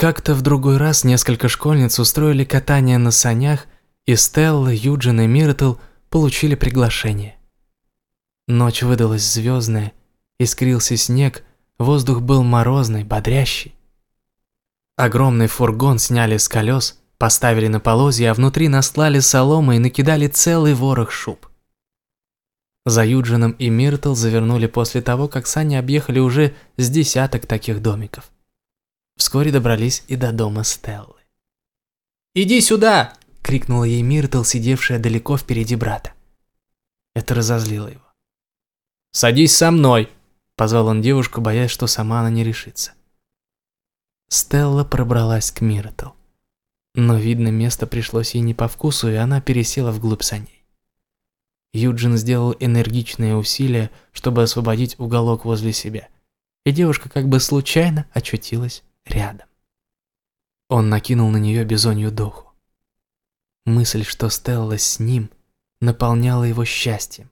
Как-то в другой раз несколько школьниц устроили катание на санях, и Стелла, Юджин и Миртл получили приглашение. Ночь выдалась звездная, искрился снег, воздух был морозный, бодрящий. Огромный фургон сняли с колес, поставили на полозья, а внутри наслали соломы и накидали целый ворох шуб. За Юджином и Миртл завернули после того, как сани объехали уже с десяток таких домиков. Вскоре добрались и до дома Стеллы. «Иди сюда!» – крикнула ей Миртл, сидевшая далеко впереди брата. Это разозлило его. «Садись со мной!» – позвал он девушку, боясь, что сама она не решится. Стелла пробралась к Миртл. Но, видно, место пришлось ей не по вкусу, и она пересела вглубь саней. Юджин сделал энергичные усилия, чтобы освободить уголок возле себя, и девушка как бы случайно очутилась рядом. Он накинул на нее бизонью доху. Мысль, что Стелла с ним, наполняла его счастьем.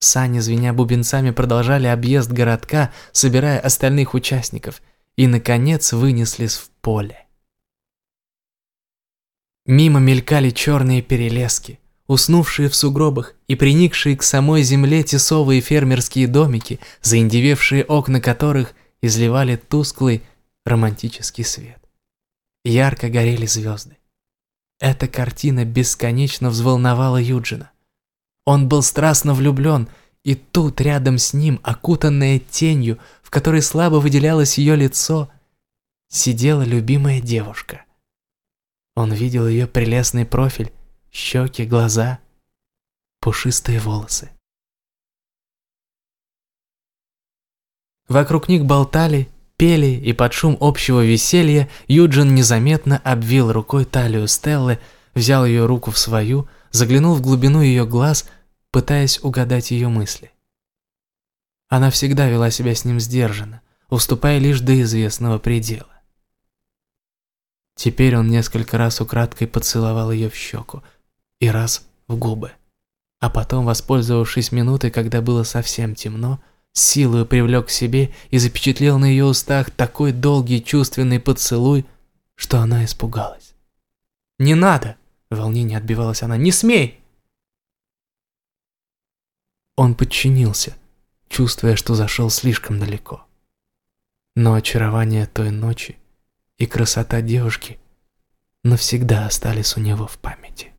Сани, звеня бубенцами, продолжали объезд городка, собирая остальных участников, и, наконец, вынеслись в поле. Мимо мелькали черные перелески, уснувшие в сугробах и приникшие к самой земле тесовые фермерские домики, заиндевевшие окна которых изливали тусклый романтический свет. Ярко горели звезды. Эта картина бесконечно взволновала Юджина. Он был страстно влюблен, и тут рядом с ним, окутанная тенью, в которой слабо выделялось ее лицо, сидела любимая девушка – он видел ее прелестный профиль, щеки, глаза, пушистые волосы. Вокруг них болтали, пели, и под шум общего веселья Юджин незаметно обвил рукой талию Стеллы, взял ее руку в свою, заглянул в глубину ее глаз, пытаясь угадать ее мысли. Она всегда вела себя с ним сдержанно, уступая лишь до известного предела. Теперь он несколько раз украдкой поцеловал ее в щеку и раз в губы. А потом, воспользовавшись минутой, когда было совсем темно, силою привлек к себе и запечатлел на ее устах такой долгий чувственный поцелуй, что она испугалась. «Не надо!» – в волнении отбивалась она. «Не смей!» Он подчинился, чувствуя, что зашел слишком далеко. Но очарование той ночи и красота девушки навсегда остались у него в памяти.